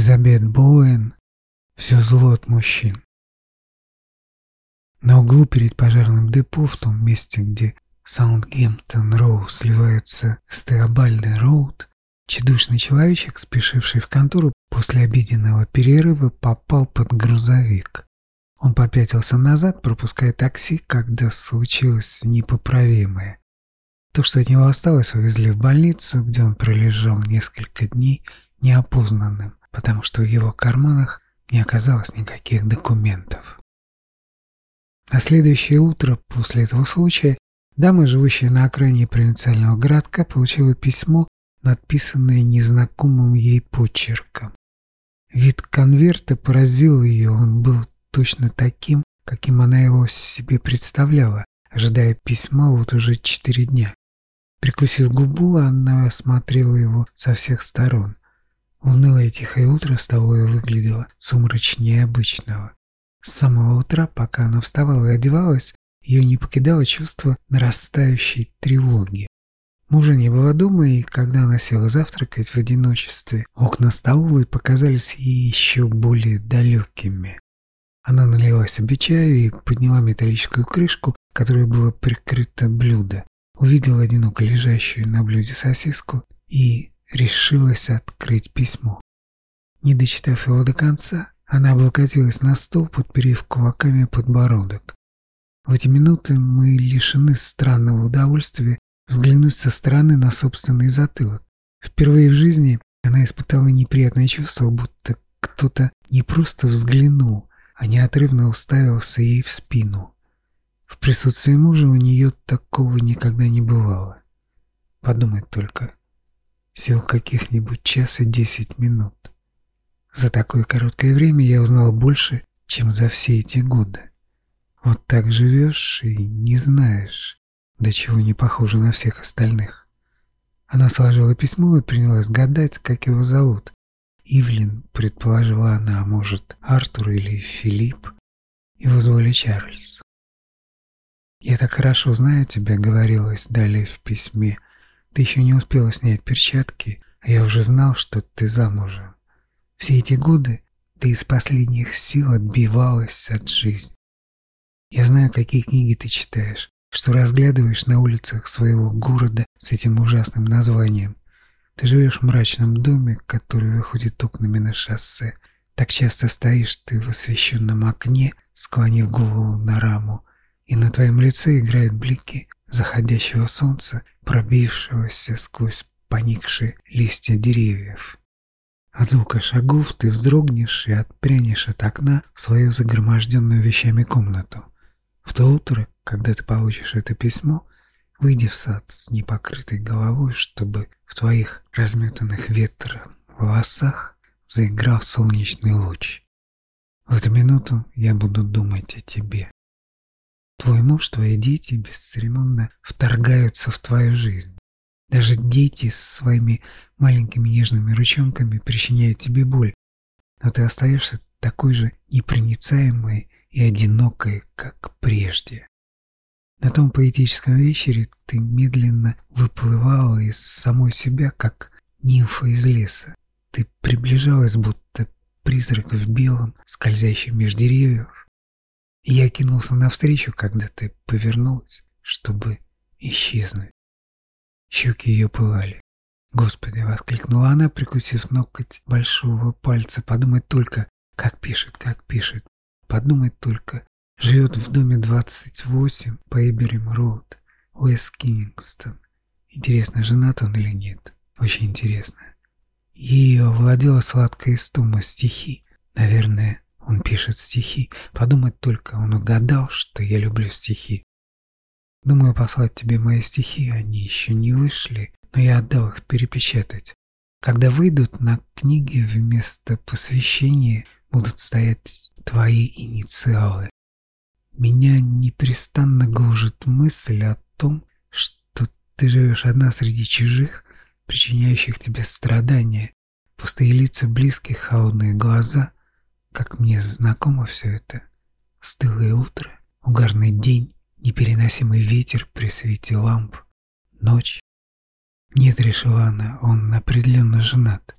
Элизабет Боуэн «Все зло от мужчин». На углу перед пожарным депо, в том месте, где Саундгемптон-Роу сливается с Теобальдой-Роуд, Чедушный человечек, спешивший в контору после обеденного перерыва, попал под грузовик. Он попятился назад, пропуская такси, когда случилось непоправимое. То, что от него осталось, увезли в больницу, где он пролежал несколько дней неопознанным, потому что в его карманах не оказалось никаких документов. На следующее утро после этого случая дама, живущая на окраине провинциального городка, получила письмо надписанное незнакомым ей почерком. Вид конверта поразил ее, он был точно таким, каким она его себе представляла, ожидая письма вот уже четыре дня. Прикусив губу, она осмотрела его со всех сторон. Унылое тихое утро с выглядело сумрачнее обычного. С самого утра, пока она вставала и одевалась, ее не покидало чувство нарастающей тревоги. Мужа не было дома, и когда она села завтракать в одиночестве, окна столовой показались ей еще более далекими. Она налила себе чаю и подняла металлическую крышку, которой было прикрыто блюдо. Увидела одиноко лежащую на блюде сосиску и решилась открыть письмо. Не дочитав его до конца, она облокотилась на стол, подперев кулаками подбородок. В эти минуты мы лишены странного удовольствия взглянуть со стороны на собственный затылок. Впервые в жизни она испытала неприятное чувство, будто кто-то не просто взглянул, а неотрывно уставился ей в спину. В присутствии мужа у нее такого никогда не бывало. Подумать только. Всего каких-нибудь час и десять минут. За такое короткое время я узнала больше, чем за все эти годы. Вот так живешь и не знаешь, до чего не похожа на всех остальных. Она сложила письмо и принялась гадать, как его зовут. Ивлин, предположила она, а может, Артур или Филипп. Его звали Чарльз. «Я так хорошо знаю тебя», — говорилось далее в письме. «Ты еще не успела снять перчатки, а я уже знал, что ты замужем. Все эти годы ты из последних сил отбивалась от жизни. Я знаю, какие книги ты читаешь, что разглядываешь на улицах своего города с этим ужасным названием. Ты живешь в мрачном доме, который выходит окнами на шоссе. Так часто стоишь ты в освещенном окне, склонив голову на раму, и на твоем лице играют блики заходящего солнца, пробившегося сквозь поникшие листья деревьев. От звука шагов ты вздрогнешь и отпрянешь от окна в свою загроможденную вещами комнату. В то утро, когда ты получишь это письмо, выйди в сад с непокрытой головой, чтобы в твоих разметанных ветром волосах заиграл солнечный луч. В эту минуту я буду думать о тебе. Твой муж, твои дети бесцеремонно вторгаются в твою жизнь. Даже дети с своими маленькими нежными ручонками причиняют тебе боль, но ты остаешься такой же непроницаемой и одинокой, как прежде. На том поэтическом вечере ты медленно выплывала из самой себя, как нимфа из леса. Ты приближалась, будто призрак в белом, скользящий меж деревьев. И я кинулся навстречу, когда ты повернулась, чтобы исчезнуть. Щеки ее пылали. «Господи!» — воскликнула она, прикусив ноготь большого пальца. «Подумать только, как пишет, как пишет. Подумать только. Живет в доме 28 по Эберим-Роуд, Уэст Кингстон. Интересно, женат он или нет? Очень интересно. Ее овладела сладкая истома стихи. Наверное, он пишет стихи. Подумать только, он угадал, что я люблю стихи. Думаю послать тебе мои стихи, они еще не вышли, но я отдал их перепечатать. Когда выйдут на книге вместо посвящения будут стоять твои инициалы. Меня непрестанно гложет мысль о том, что ты живешь одна среди чужих, причиняющих тебе страдания, пустые лица близких, холодные глаза. Как мне знакомо все это. Стылое утро, угарный день, непереносимый ветер при свете ламп, ночь. Нет, решила она, он определенно женат.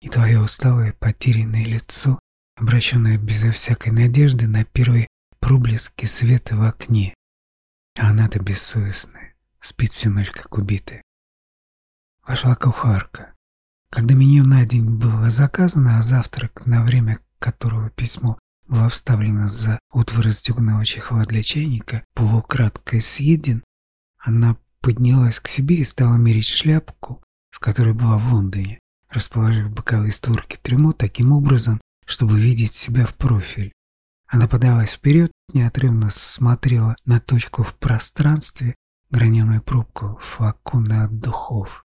и твое усталое потерянное лицо, обращенное безо всякой надежды на первые проблески света в окне. А она-то бессовестная, спит всю ночь, как убитая. Вошла кухарка. Когда меню на день было заказано, а завтрак, на время которого письмо было вставлено за утвор стеганого чехла для чайника, полукратко съеден, она поднялась к себе и стала мерить шляпку, в которой была в Лондоне, расположив боковые створки трюмо таким образом, чтобы видеть себя в профиль. Она подалась вперед, неотрывно смотрела на точку в пространстве, граненую пробку флакона от духов.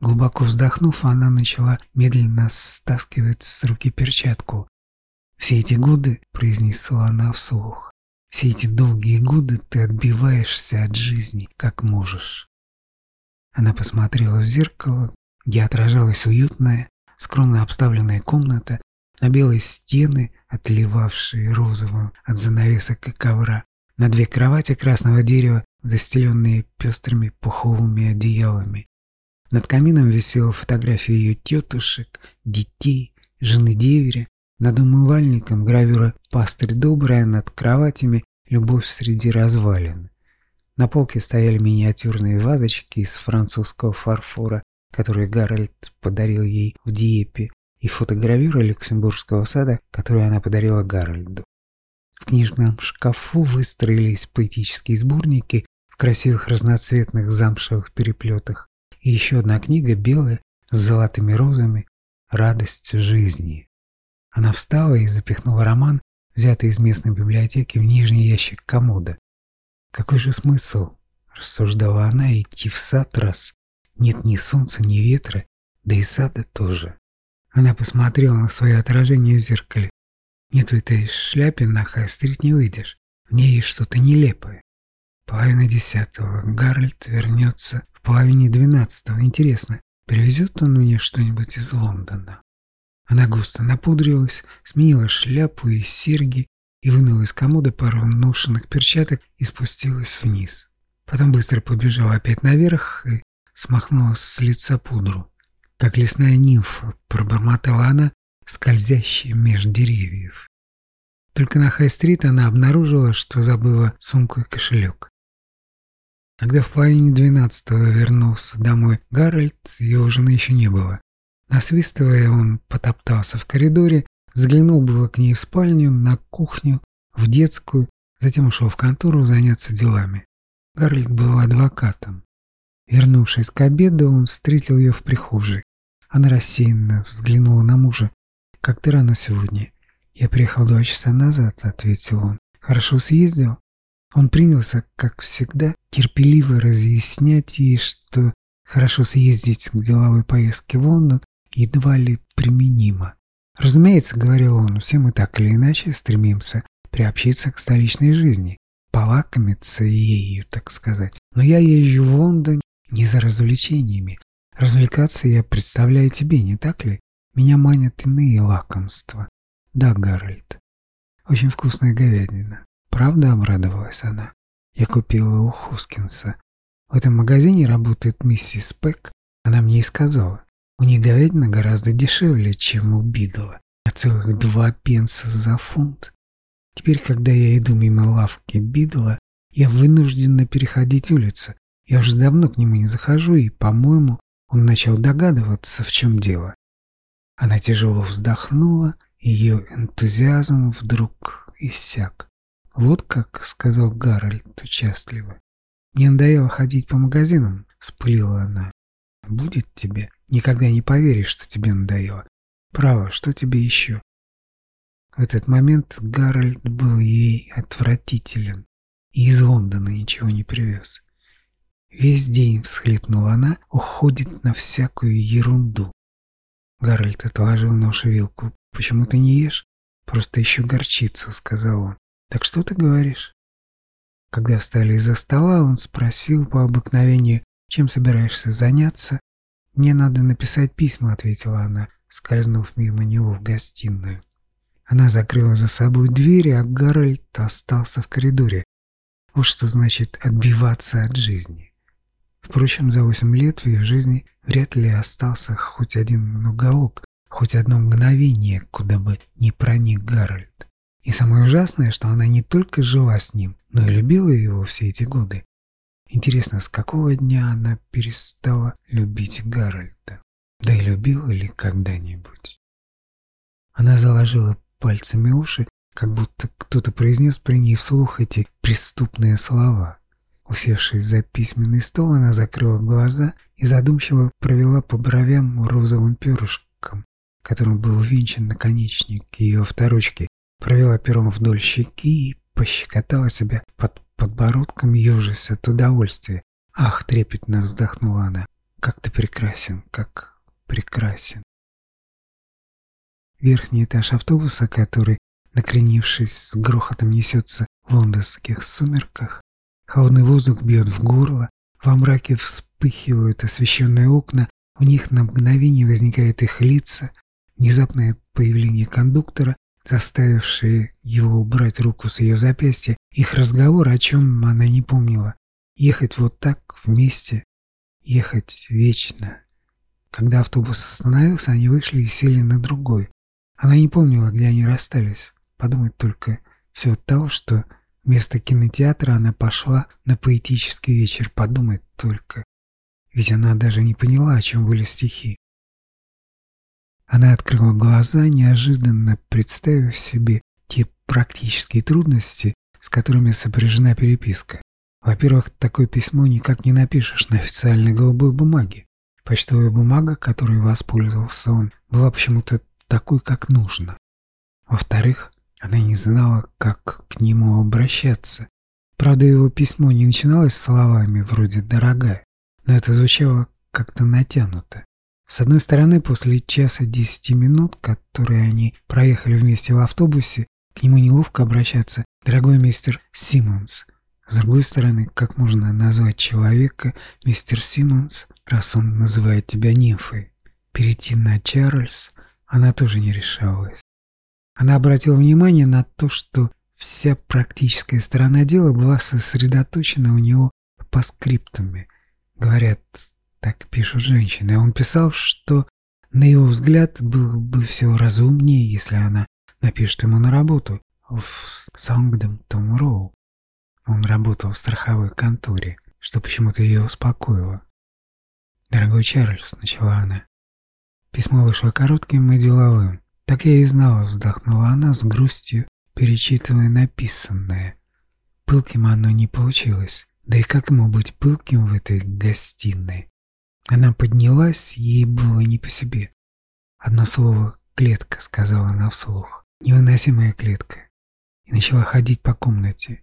Глубоко вздохнув, она начала медленно стаскивать с руки перчатку. «Все эти годы», — произнесла она вслух, — «все эти долгие годы ты отбиваешься от жизни, как можешь». Она посмотрела в зеркало, где отражалась уютная, скромно обставленная комната, на белые стены, отливавшие розовым от занавесок и ковра, на две кровати красного дерева, застеленные пестрыми пуховыми одеялами. Над камином висела фотография ее тетушек, детей, жены деверя, над умывальником гравюра «Пастырь добрая», над кроватями «Любовь среди развалин». На полке стояли миниатюрные вазочки из французского фарфора, которые Гарольд подарил ей в Диепе, и фотогравюра Люксембургского сада, которую она подарила Гарольду. В книжном шкафу выстроились поэтические сборники в красивых разноцветных замшевых переплетах и еще одна книга белая с золотыми розами «Радость жизни». Она встала и запихнула роман, взятый из местной библиотеки, в нижний ящик комода. «Какой же смысл?» — рассуждала она, — «идти в сад, раз нет ни солнца, ни ветра, да и сада тоже». Она посмотрела на свое отражение в зеркале. Нет, в этой шляпе на Хай-стрит не выйдешь. В ней есть что-то нелепое. Половина десятого. Гарольд вернется в половине двенадцатого. Интересно, привезет он мне что-нибудь из Лондона? Она густо напудрилась, сменила шляпу и серьги и вынула из комода пару ношенных перчаток и спустилась вниз. Потом быстро побежала опять наверх и смахнула с лица пудру как лесная нимфа, пробормотала она, скользящая меж деревьев. Только на Хай-стрит она обнаружила, что забыла сумку и кошелек. Когда в половине двенадцатого вернулся домой Гарольд, его жены еще не было. Насвистывая, он потоптался в коридоре, взглянул было к ней в спальню, на кухню, в детскую, затем ушел в контору заняться делами. Гарольд был адвокатом. Вернувшись к обеду, он встретил ее в прихожей. Она рассеянно взглянула на мужа. «Как ты рано сегодня?» «Я приехал два часа назад», — ответил он. «Хорошо съездил?» Он принялся, как всегда, терпеливо разъяснять ей, что хорошо съездить к деловой поездке в Лондон едва ли применимо. «Разумеется», — говорил он, — «все мы так или иначе стремимся приобщиться к столичной жизни, полакомиться ею, так сказать. Но я езжу в Лондон не за развлечениями, Развлекаться я представляю тебе, не так ли? Меня манят иные лакомства. Да, Гарольд. Очень вкусная говядина. Правда, обрадовалась она. Я купила у Хускинса. В этом магазине работает миссис Пэк. Она мне и сказала. У них говядина гораздо дешевле, чем у Бидла. А целых два пенса за фунт. Теперь, когда я иду мимо лавки Бидла, я вынуждена переходить улицу. Я уже давно к нему не захожу, и, по-моему, он начал догадываться, в чем дело. Она тяжело вздохнула, ее энтузиазм вдруг иссяк. «Вот как», — сказал Гарольд участливо. «Мне надоело ходить по магазинам», — вспылила она. «Будет тебе. Никогда не поверю, что тебе надоело. Право, что тебе еще?» В этот момент Гарольд был ей отвратителен и из Лондона ничего не привез. Весь день, всхлипнула она, уходит на всякую ерунду. Гарольд отложил нож и вилку. «Почему ты не ешь?» «Просто еще горчицу», — сказал он. «Так что ты говоришь?» Когда встали из-за стола, он спросил по обыкновению, чем собираешься заняться. «Мне надо написать письма», — ответила она, скользнув мимо него в гостиную. Она закрыла за собой дверь, а Гарольд остался в коридоре. Вот что значит отбиваться от жизни. Впрочем, за восемь лет в ее жизни вряд ли остался хоть один уголок, хоть одно мгновение, куда бы не проник Гарольд. И самое ужасное, что она не только жила с ним, но и любила его все эти годы. Интересно, с какого дня она перестала любить Гарольда? Да и любила ли когда-нибудь? Она заложила пальцами уши, как будто кто-то произнес при ней вслух эти преступные слова. Усевшись за письменный стол, она закрыла глаза и задумчиво провела по бровям розовым перышком, которым был увенчан наконечник ее второчки, провела пером вдоль щеки и пощекотала себя под подбородком, ежась от удовольствия. «Ах!» — трепетно вздохнула она. «Как ты прекрасен, как прекрасен!» Верхний этаж автобуса, который, накренившись, с грохотом несется в лондонских сумерках, холодный воздух бьет в горло, во мраке вспыхивают освещенные окна, в них на мгновение возникают их лица, внезапное появление кондуктора, заставившее его убрать руку с ее запястья, их разговор, о чем она не помнила. Ехать вот так вместе, ехать вечно. Когда автобус остановился, они вышли и сели на другой. Она не помнила, где они расстались. Подумать только все от того, что вместо кинотеатра она пошла на поэтический вечер. Подумать только. Ведь она даже не поняла, о чем были стихи. Она открыла глаза, неожиданно представив себе те практические трудности, с которыми сопряжена переписка. Во-первых, такое письмо никак не напишешь на официальной голубой бумаге. Почтовая бумага, которой воспользовался он, была почему-то такой, как нужно. Во-вторых, она не знала, как к нему обращаться. Правда, его письмо не начиналось словами вроде «дорогая», но это звучало как-то натянуто. С одной стороны, после часа десяти минут, которые они проехали вместе в автобусе, к нему неловко обращаться «дорогой мистер Симмонс». С другой стороны, как можно назвать человека мистер Симмонс, раз он называет тебя нимфой? Перейти на Чарльз она тоже не решалась. Она обратила внимание на то, что вся практическая сторона дела была сосредоточена у него по скриптуме. Говорят, так пишут женщины. Он писал, что, на его взгляд, было бы все разумнее, если она напишет ему на работу в Саунгдемптон Роу. Он работал в страховой конторе, что почему-то ее успокоило. «Дорогой Чарльз», — начала она, Письмо вышло коротким и деловым. Так я и знала, вздохнула она с грустью, перечитывая написанное. Пылким оно не получилось. Да и как ему быть пылким в этой гостиной? Она поднялась, ей было не по себе. Одно слово «клетка», — сказала она вслух. Невыносимая клетка. И начала ходить по комнате.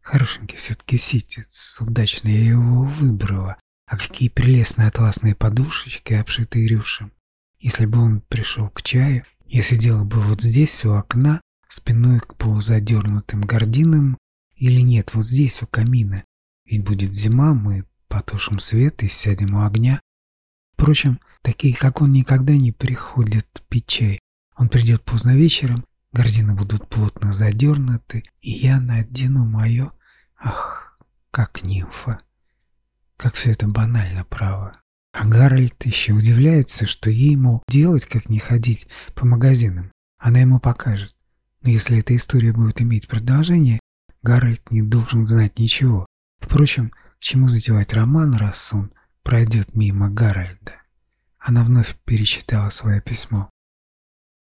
Хорошенький все-таки ситец, удачно я его выбрала. А какие прелестные атласные подушечки, обшитые рюшем. Если бы он пришел к чаю, я сидела бы вот здесь у окна, спиной к полузадернутым гординам, или нет, вот здесь у камина. Ведь будет зима, мы потушим свет и сядем у огня. Впрочем, такие, как он, никогда не приходят пить чай. Он придет поздно вечером, гордины будут плотно задернуты, и я надену мое... Ах, как нимфа! Как все это банально, право. А Гарольд еще удивляется, что ей, мол, делать, как не ходить по магазинам. Она ему покажет. Но если эта история будет иметь продолжение, Гарольд не должен знать ничего. Впрочем, чему затевать роман, раз он пройдет мимо Гарольда? Она вновь перечитала свое письмо.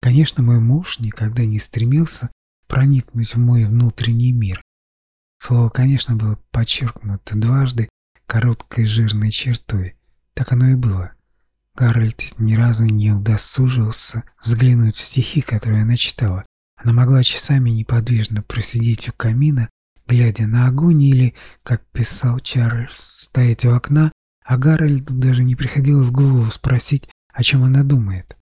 Конечно, мой муж никогда не стремился проникнуть в мой внутренний мир. Слово, конечно, было подчеркнуто дважды короткой жирной чертой. Так оно и было. Гарольд ни разу не удосужился взглянуть в стихи, которые она читала. Она могла часами неподвижно просидеть у камина, глядя на огонь или, как писал Чарльз, стоять у окна, а Гарольду даже не приходило в голову спросить, о чем она думает.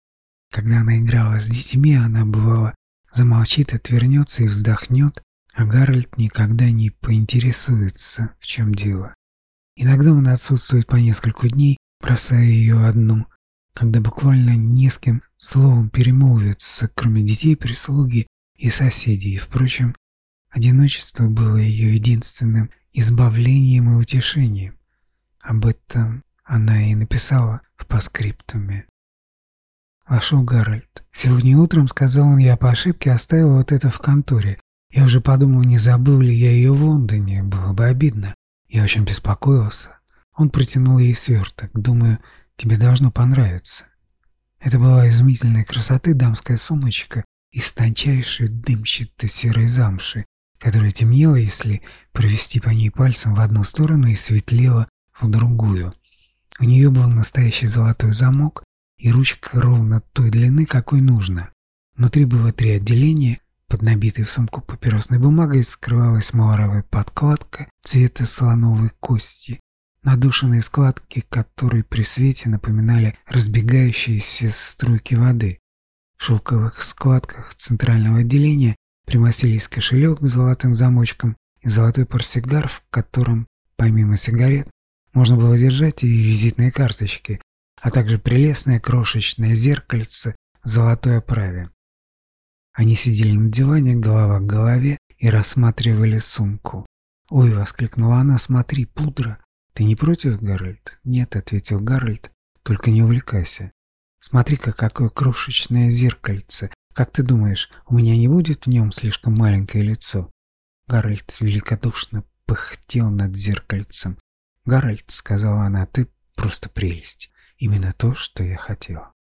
Когда она играла с детьми, она, бывало, замолчит, отвернется и вздохнет, а Гарольд никогда не поинтересуется, в чем дело. Иногда он отсутствует по несколько дней, бросая ее одну, когда буквально не с кем словом перемолвится, кроме детей, прислуги и соседей. Впрочем, одиночество было ее единственным избавлением и утешением. Об этом она и написала в паскриптуме. Вошел Гарольд. «Сегодня утром, — сказал он, — я по ошибке оставил вот это в конторе. Я уже подумал, не забыл ли я ее в Лондоне. Было бы обидно. Я очень беспокоился. Он протянул ей сверток. Думаю, тебе должно понравиться. Это была изумительной красоты дамская сумочка из тончайшей дымчатой серой замши, которая темнела, если провести по ней пальцем в одну сторону и светлела в другую. У нее был настоящий золотой замок и ручка ровно той длины, какой нужно. Внутри было три отделения, под набитой в сумку папиросной бумагой скрывалась маларовая подкладка цвета слоновой кости, надушенные складки которые при свете напоминали разбегающиеся струйки воды. В шелковых складках центрального отделения примостились кошелек с золотым замочком и золотой портсигар, в котором, помимо сигарет, можно было держать и визитные карточки, а также прелестное крошечное зеркальце в золотой оправе. Они сидели на диване, голова к голове, и рассматривали сумку. «Ой!» — воскликнула она, «смотри, пудра!» «Ты не против, Гарольд?» «Нет», — ответил Гарольд, — «только не увлекайся. Смотри-ка, какое крошечное зеркальце. Как ты думаешь, у меня не будет в нем слишком маленькое лицо?» Гарольд великодушно пыхтел над зеркальцем. «Гарольд», — сказала она, — «ты просто прелесть. Именно то, что я хотела».